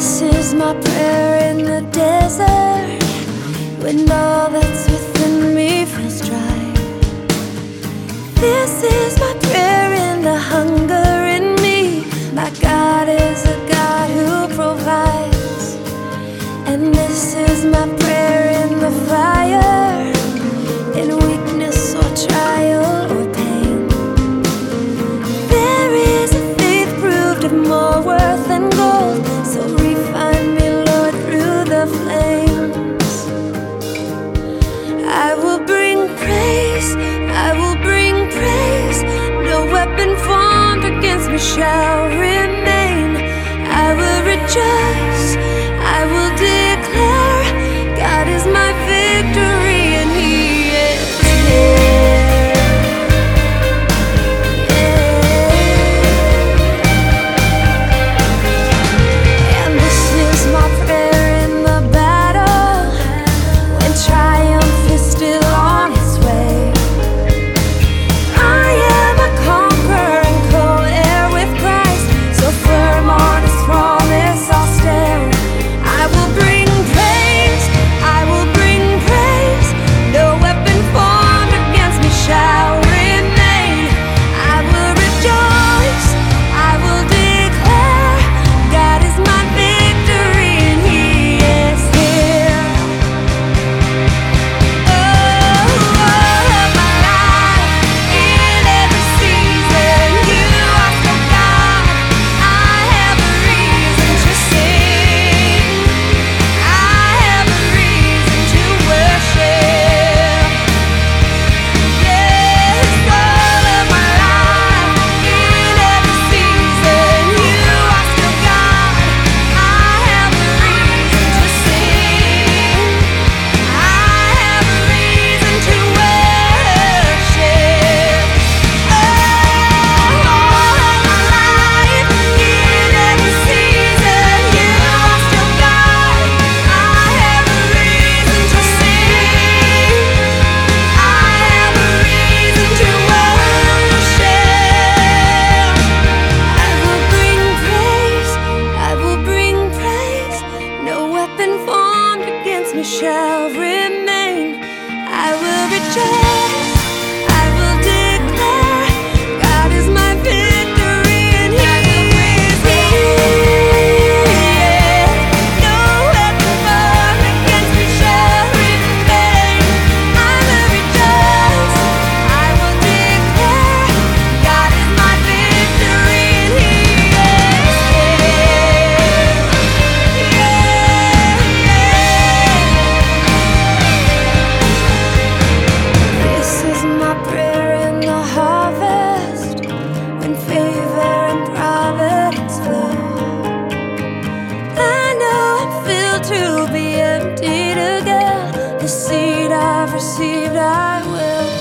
This is my prayer in the desert when all that's within. voice, I will bring praise. No weapon formed against me shall remain. we shall remain. I will rejoice. I've received, I will.